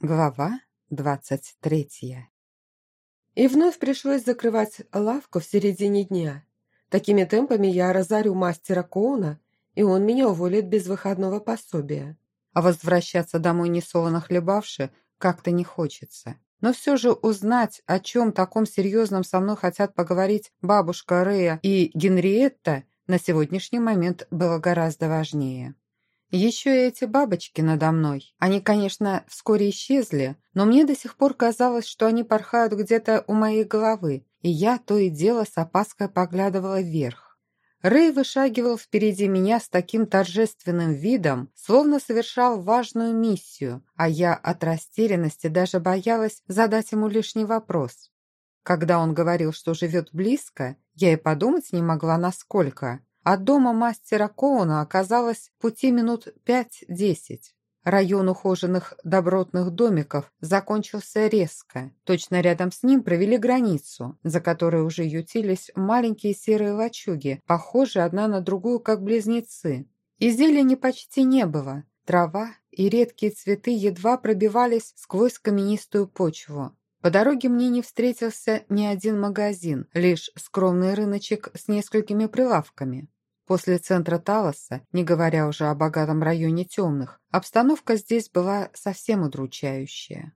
Глава двадцать третья И вновь пришлось закрывать лавку в середине дня. Такими темпами я разорю мастера Коуна, и он меня уволит без выходного пособия. А возвращаться домой несолоно хлебавши как-то не хочется. Но все же узнать, о чем таком серьезном со мной хотят поговорить бабушка Рея и Генриетта, на сегодняшний момент было гораздо важнее. Еще и эти бабочки надо мной. Они, конечно, вскоре исчезли, но мне до сих пор казалось, что они порхают где-то у моей головы, и я то и дело с опаской поглядывала вверх. Рэй вышагивал впереди меня с таким торжественным видом, словно совершал важную миссию, а я от растерянности даже боялась задать ему лишний вопрос. Когда он говорил, что живет близко, я и подумать не могла, насколько. От дома мастера Коуна оказалось пути минут пять-десять. Район ухоженных добротных домиков закончился резко. Точно рядом с ним провели границу, за которой уже ютились маленькие серые лачуги, похожие одна на другую, как близнецы. И зелени почти не было. Трава и редкие цветы едва пробивались сквозь каменистую почву. По дороге мне не встретился ни один магазин, лишь скромный рыночек с несколькими прилавками. После центра Талоса, не говоря уже о богатом районе темных, обстановка здесь была совсем удручающая.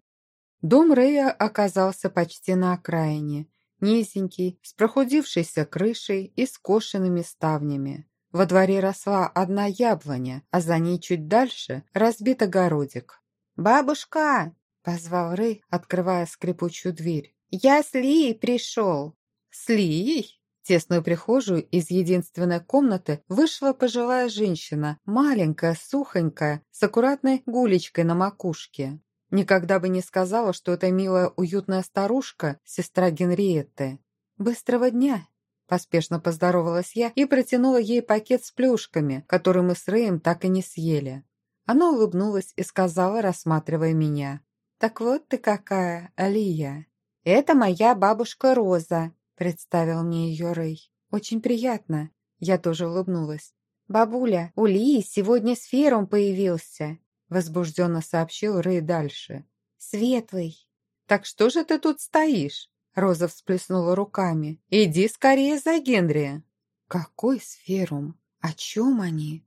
Дом Рэя оказался почти на окраине, низенький, с прохудившейся крышей и скошенными ставнями. Во дворе росла одна яблоня, а за ней чуть дальше разбит огородик. «Бабушка!» – позвал Рэй, открывая скрипучую дверь. «Я с Лией пришел!» «С Лией?» Тесную прихожую из единственной комнаты вышла пожилая женщина, маленькая, сухонькая, с аккуратной гулечкой на макушке. Никогда бы не сказала, что это милая, уютная старушка, сестра Генриетты. «Быстрого дня!» Поспешно поздоровалась я и протянула ей пакет с плюшками, который мы с Рэем так и не съели. Она улыбнулась и сказала, рассматривая меня. «Так вот ты какая, Алия!» «Это моя бабушка Роза», Представил мне ее Рэй. «Очень приятно». Я тоже улыбнулась. «Бабуля, у Лии сегодня сферум появился», возбужденно сообщил Рэй дальше. «Светлый». «Так что же ты тут стоишь?» Роза всплеснула руками. «Иди скорее за Генри». «Какой сферум? О чем они?»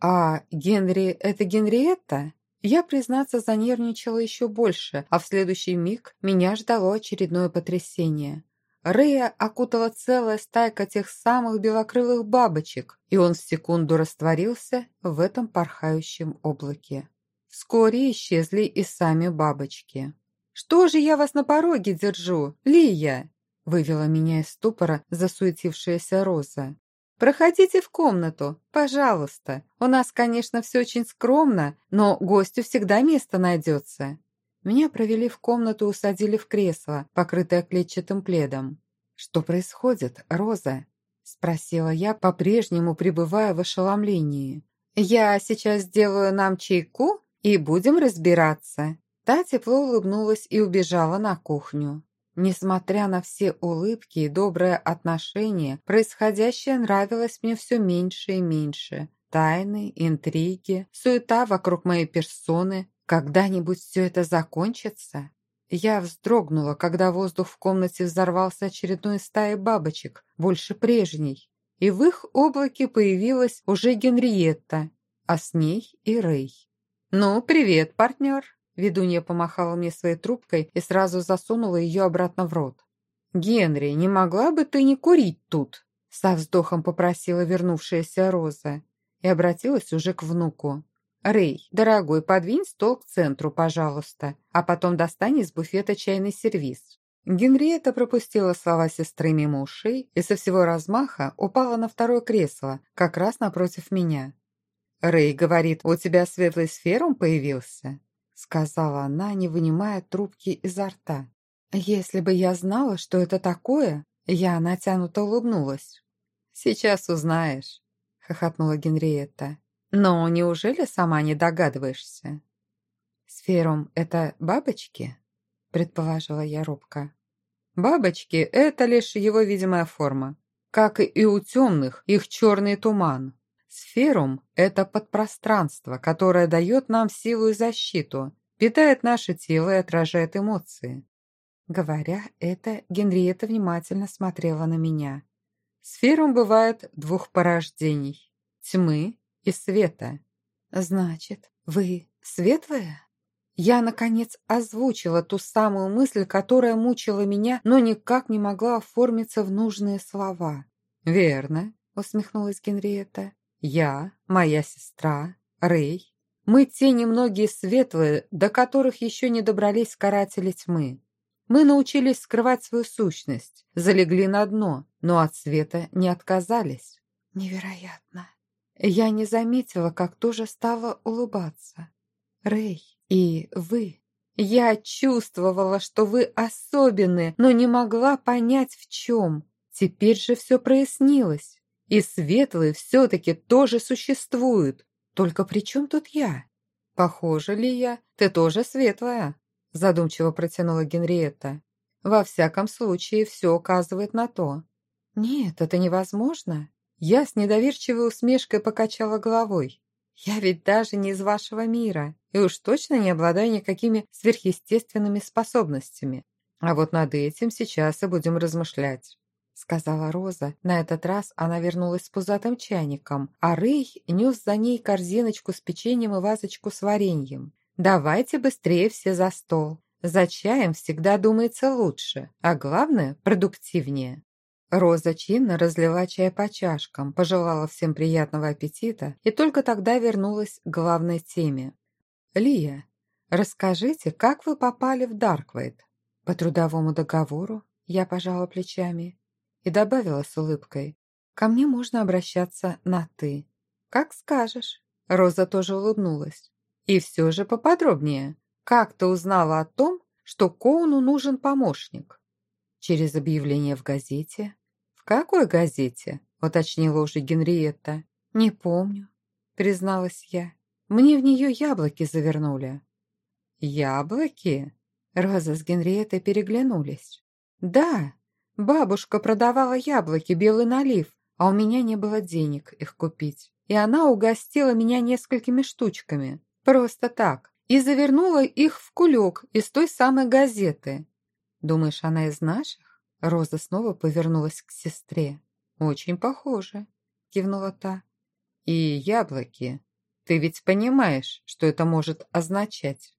«А Генри — это Генриетта?» Я, признаться, занервничала еще больше, а в следующий миг меня ждало очередное потрясение. Рэя окутала целая стайка тех самых белокрылых бабочек, и он в секунду растворился в этом порхающем облаке. Вскоре исчезли и сами бабочки. «Что же я вас на пороге держу, Лия?» вывела меня из ступора засуетившаяся Роза. «Проходите в комнату, пожалуйста. У нас, конечно, все очень скромно, но гостю всегда место найдется». Меня провели в комнату и усадили в кресло, покрытое клетчатым пледом. «Что происходит, Роза?» – спросила я, по-прежнему пребывая в ошеломлении. «Я сейчас сделаю нам чайку и будем разбираться». Та тепло улыбнулась и убежала на кухню. Несмотря на все улыбки и доброе отношение, происходящее нравилось мне все меньше и меньше. Тайны, интриги, суета вокруг моей персоны, когда-нибудь все это закончится? Я вздрогнула, когда воздух в комнате взорвался очередной стаей бабочек, больше прежней, и в их облаке появилась уже Генриетта, а с ней и Рэй. «Ну, привет, партнер!» Ведунья помахала мне своей трубкой и сразу засунула ее обратно в рот. «Генри, не могла бы ты не курить тут?» Со вздохом попросила вернувшаяся Роза и обратилась уже к внуку. «Рэй, дорогой, подвинь стол к центру, пожалуйста, а потом достань из буфета чайный сервиз». Генриетта пропустила слова сестры мимо ушей и со всего размаха упала на второе кресло, как раз напротив меня. «Рэй говорит, у тебя светлый сферум появился?» Сказала она, не вынимая трубки изо рта. «Если бы я знала, что это такое...» Я натянуто улыбнулась. «Сейчас узнаешь», — хохотнула Генриетта. Но неужели сама не догадываешься? Сферум — это бабочки? Предположила я робко. Бабочки — это лишь его видимая форма. Как и у темных, их черный туман. Сферум — это подпространство, которое дает нам силу и защиту. питает наше тело и отражает эмоции. Говоря это, Генриетта внимательно смотрела на меня. Сфером бывает двух порождений – тьмы и света. Значит, вы светлая? Я, наконец, озвучила ту самую мысль, которая мучила меня, но никак не могла оформиться в нужные слова. «Верно», — усмехнулась Генриетта. «Я, моя сестра, Рэй. Мы те немногие светлые, до которых еще не добрались каратели тьмы. Мы научились скрывать свою сущность, залегли на дно, но от света не отказались». «Невероятно!» Я не заметила, как тоже стала улыбаться. «Рэй, и вы. Я чувствовала, что вы особенные, но не могла понять, в чем. Теперь же все прояснилось. И светлые все-таки тоже существуют. Только при чем тут я? Похоже ли я? Ты тоже светлая, задумчиво протянула Генриетта. Во всяком случае, все указывает на то. Нет, это невозможно. Я с недоверчивой усмешкой покачала головой. Я ведь даже не из вашего мира, и уж точно не обладаю никакими сверхъестественными способностями. А вот над этим сейчас и будем размышлять», — сказала Роза. На этот раз она вернулась с пузатым чайником, а Рэй нес за ней корзиночку с печеньем и вазочку с вареньем. «Давайте быстрее все за стол. За чаем всегда думается лучше, а главное – продуктивнее». Роза чинно разлила чай по чашкам, пожелала всем приятного аппетита и только тогда вернулась к главной теме. «Лия, расскажите, как вы попали в Дарквейт?» «По трудовому договору?» Я пожала плечами и добавила с улыбкой. «Ко мне можно обращаться на «ты». «Как скажешь». Роза тоже улыбнулась. «И все же поподробнее. Как ты узнала о том, что Коуну нужен помощник?» «Через объявление в газете», какой газете?» — уточнила уже Генриетта. «Не помню», — призналась я. «Мне в нее яблоки завернули». «Яблоки?» Роза с Генриеттой переглянулись. «Да, бабушка продавала яблоки, белый налив, а у меня не было денег их купить. И она угостила меня несколькими штучками. Просто так. И завернула их в кулек из той самой газеты. Думаешь, она из наших?» Роза снова повернулась к сестре. «Очень похоже», — кивнула та. «И яблоки. Ты ведь понимаешь, что это может означать?»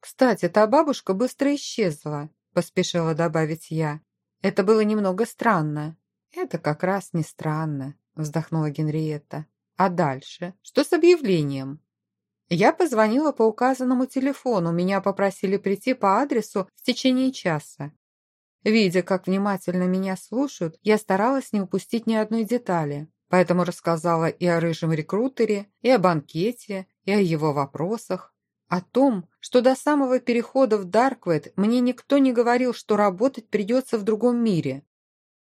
«Кстати, та бабушка быстро исчезла», — поспешила добавить я. «Это было немного странно». «Это как раз не странно», — вздохнула Генриетта. «А дальше? Что с объявлением?» Я позвонила по указанному телефону, меня попросили прийти по адресу в течение часа. Видя, как внимательно меня слушают, я старалась не упустить ни одной детали, поэтому рассказала и о рыжем рекрутере, и о банкете, и о его вопросах, о том, что до самого перехода в Дарквет мне никто не говорил, что работать придется в другом мире.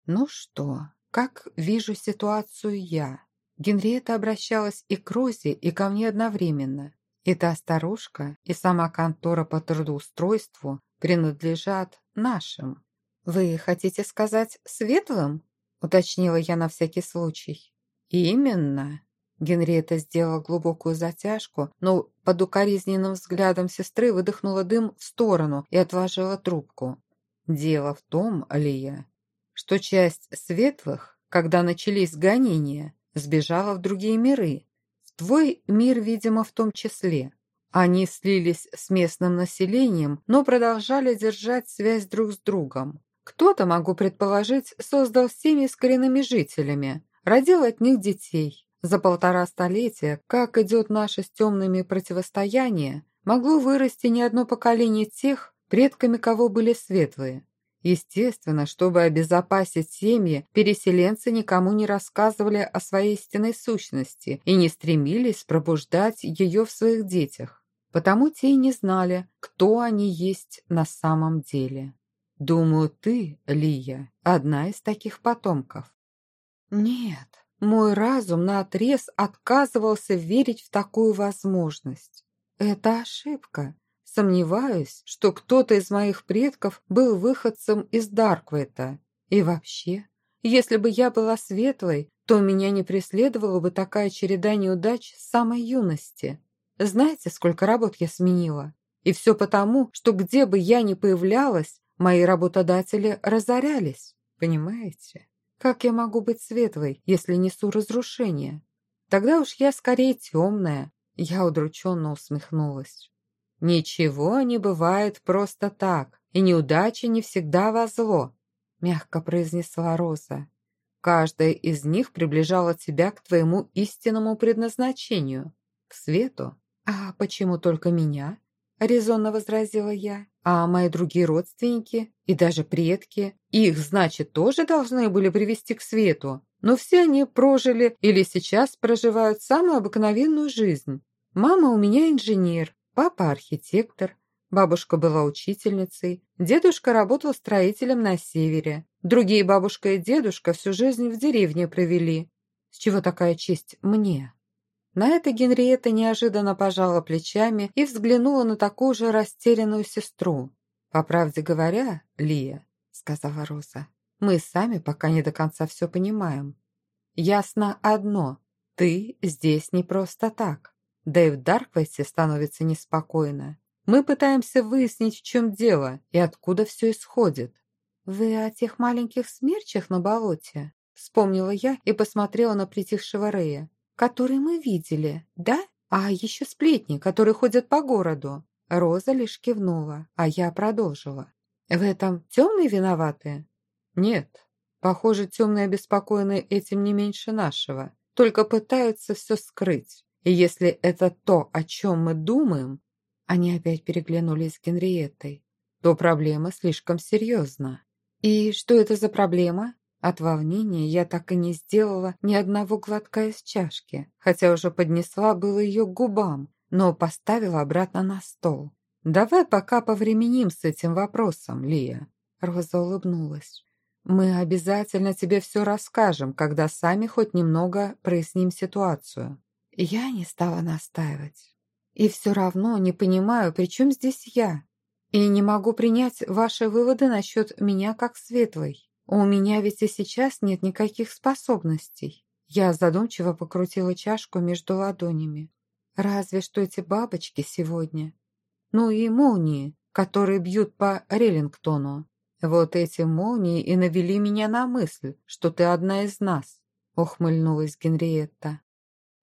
Ну что, как вижу ситуацию я? Генриетта обращалась и к Розе, и ко мне одновременно. И та старушка, и сама контора по трудоустройству принадлежат нашим. «Вы хотите сказать светлым?» – уточнила я на всякий случай. «Именно!» Генриетта сделала глубокую затяжку, но под укоризненным взглядом сестры выдохнула дым в сторону и отложила трубку. «Дело в том, Лия, что часть светлых, когда начались гонения, сбежала в другие миры. В твой мир, видимо, в том числе. Они слились с местным населением, но продолжали держать связь друг с другом. Кто-то, могу предположить, создал семьи с коренными жителями, родил от них детей. За полтора столетия, как идет наше с темными противостояние, могло вырасти не одно поколение тех, предками кого были светлые. Естественно, чтобы обезопасить семьи, переселенцы никому не рассказывали о своей истинной сущности и не стремились пробуждать ее в своих детях. Потому те и не знали, кто они есть на самом деле. Думаю, ты, Лия, одна из таких потомков. Нет, мой разум наотрез отказывался верить в такую возможность. Это ошибка. Сомневаюсь, что кто-то из моих предков был выходцем из Дарквейта. И вообще, если бы я была светлой, то меня не преследовала бы такая череда неудач с самой юности. Знаете, сколько работ я сменила? И все потому, что где бы я ни появлялась, мои работодатели разорялись. Понимаете? Как я могу быть светлой, если несу разрушение? Тогда уж я скорее темная. Я удрученно усмехнулась. Ничего не бывает просто так, и неудача не всегда во зло, мягко произнесла Роза. Каждая из них приближала тебя к твоему истинному предназначению, к свету. А почему только меня? Резонно возразила я. А мои другие родственники и даже предки, их, значит, тоже должны были привести к свету. Но все они прожили или сейчас проживают самую обыкновенную жизнь. Мама у меня инженер, папа архитектор, бабушка была учительницей, дедушка работал строителем на севере, Другие бабушка и дедушка всю жизнь в деревне провели. С чего такая честь мне? На это Генриетта неожиданно пожала плечами и взглянула на такую же растерянную сестру. «По правде говоря, Лия», — сказала Роза, — «мы сами пока не до конца все понимаем. Ясно одно — ты здесь не просто так. Да и в Дарквейсе становится неспокойно. Мы пытаемся выяснить, в чем дело и откуда все исходит. «Вы о тех маленьких смерчах на болоте?» Вспомнила я и посмотрела на притихшего Рея. «Которые мы видели, да? А еще сплетни, которые ходят по городу». Роза лишь кивнула, а я продолжила. «В этом темные виноваты?» «Нет. Похоже, темные обеспокоены этим не меньше нашего. Только пытаются все скрыть. И если это то, о чем мы думаем...» Они опять переглянулись с Генриеттой. «То проблема слишком серьезна». «И что это за проблема?» От волнения я так и не сделала ни одного глотка из чашки, хотя уже поднесла было ее к губам, но поставила обратно на стол. «Давай пока повременим с этим вопросом, Лия». Роза улыбнулась. «Мы обязательно тебе все расскажем, когда сами хоть немного проясним ситуацию». Я не стала настаивать. «И все равно не понимаю, при чем здесь я? И не могу принять ваши выводы насчет меня как светлой. У меня ведь и сейчас нет никаких способностей. Я задумчиво покрутила чашку между ладонями. Разве что эти бабочки сегодня. Ну и молнии, которые бьют по Реллингтону. Вот эти молнии и навели меня на мысль, что ты одна из нас, ухмыльнулась Генриетта.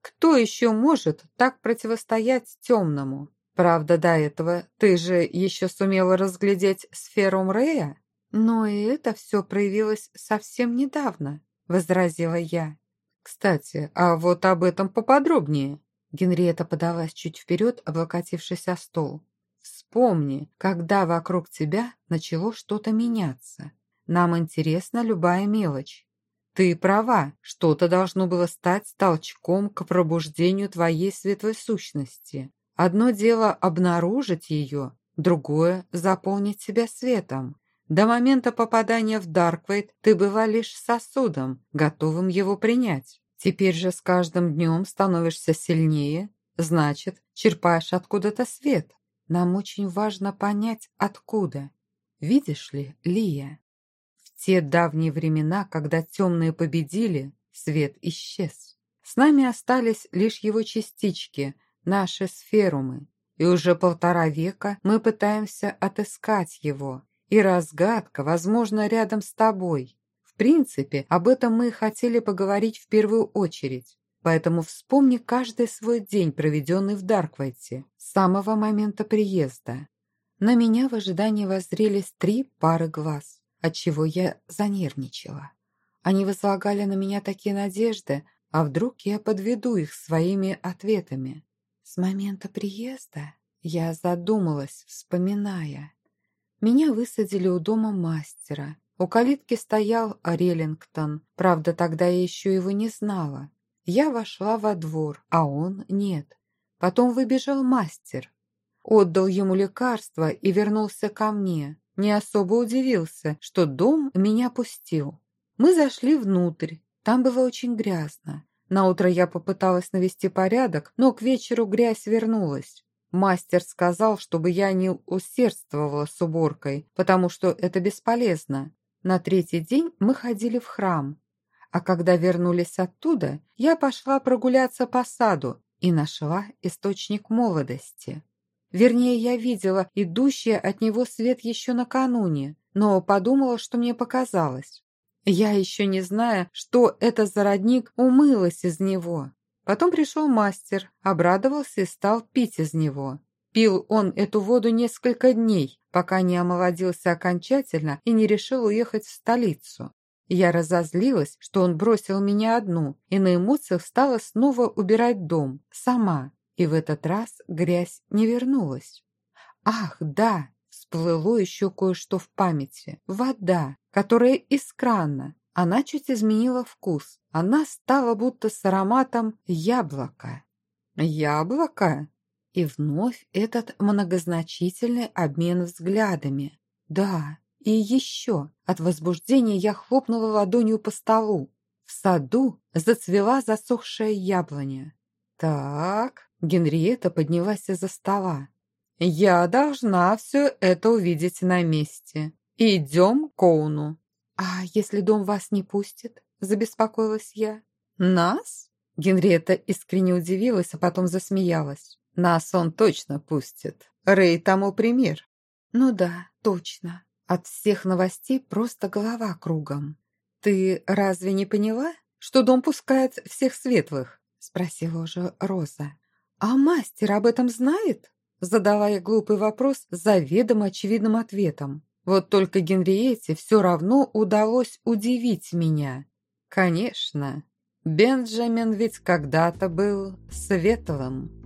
Кто еще может так противостоять темному? Правда, до этого ты же еще сумела разглядеть сферу Мрея? Но и это все проявилось совсем недавно, возразила я. Кстати, а вот об этом поподробнее. Генриетта подалась чуть вперед, облокотившись о стол. Вспомни, когда вокруг тебя начало что-то меняться. Нам интересна любая мелочь. Ты права, что-то должно было стать толчком к пробуждению твоей светлой сущности. Одно дело обнаружить ее, другое – заполнить себя светом. До момента попадания в Дарквейт ты была лишь сосудом, готовым его принять. Теперь же с каждым днем становишься сильнее, значит, черпаешь откуда-то свет. Нам очень важно понять, откуда. Видишь ли, Лия, в те давние времена, когда темные победили, свет исчез. С нами остались лишь его частички – наши сферумы, и уже полтора века мы пытаемся отыскать его. И разгадка, возможно, рядом с тобой. В принципе, об этом мы хотели поговорить в первую очередь. Поэтому вспомни каждый свой день, проведенный в Дарквайте, с самого момента приезда. На меня в ожидании воззрелись три пары глаз, отчего я занервничала. Они возлагали на меня такие надежды, а вдруг я подведу их своими ответами. С момента приезда я задумалась, вспоминая. Меня высадили у дома мастера. У калитки стоял Реллингтон, правда, тогда я еще его не знала. Я вошла во двор, а он нет. Потом выбежал мастер. Отдал ему лекарство и вернулся ко мне. Не особо удивился, что дом меня пустил. Мы зашли внутрь. Там было очень грязно. Наутро я попыталась навести порядок, но к вечеру грязь вернулась. Мастер сказал, чтобы я не усердствовала с уборкой, потому что это бесполезно. На третий день мы ходили в храм. А когда вернулись оттуда, я пошла прогуляться по саду и нашла источник молодости. Вернее, я видела идущий от него свет еще накануне, но подумала, что мне показалось. Я еще не знаю, что это за родник умылась из него. Потом пришел мастер, обрадовался и стал пить из него. Пил он эту воду несколько дней, пока не омолодился окончательно и не решил уехать в столицу. Я разозлилась, что он бросил меня одну, и на эмоциях стала снова убирать дом, сама. И в этот раз грязь не вернулась. Ах, да, всплыло еще кое-что в памяти. Вода, которая из крана. Она чуть изменила вкус. Она стала будто с ароматом яблока. Яблоко? И вновь этот многозначительный обмен взглядами. Да, и еще от возбуждения я хлопнула ладонью по столу. В саду зацвела засохшая яблоня. Так, Генриетта поднялась из-за стола. Я должна все это увидеть на месте. Идем к Коуну. А если дом вас не пустит? Забеспокоилась я. Нас? Генриетта искренне удивилась, а потом засмеялась. Нас он точно пустит. Рэй тому пример. Ну да, точно. От всех новостей просто голова кругом. Ты разве не поняла, что дом пускает всех светлых? Спросила уже Роза. А мастер об этом знает? Задала я глупый вопрос с заведомо очевидным ответом. Вот только Генриете все равно удалось удивить меня. Конечно, Бенджамин ведь когда-то был светлым.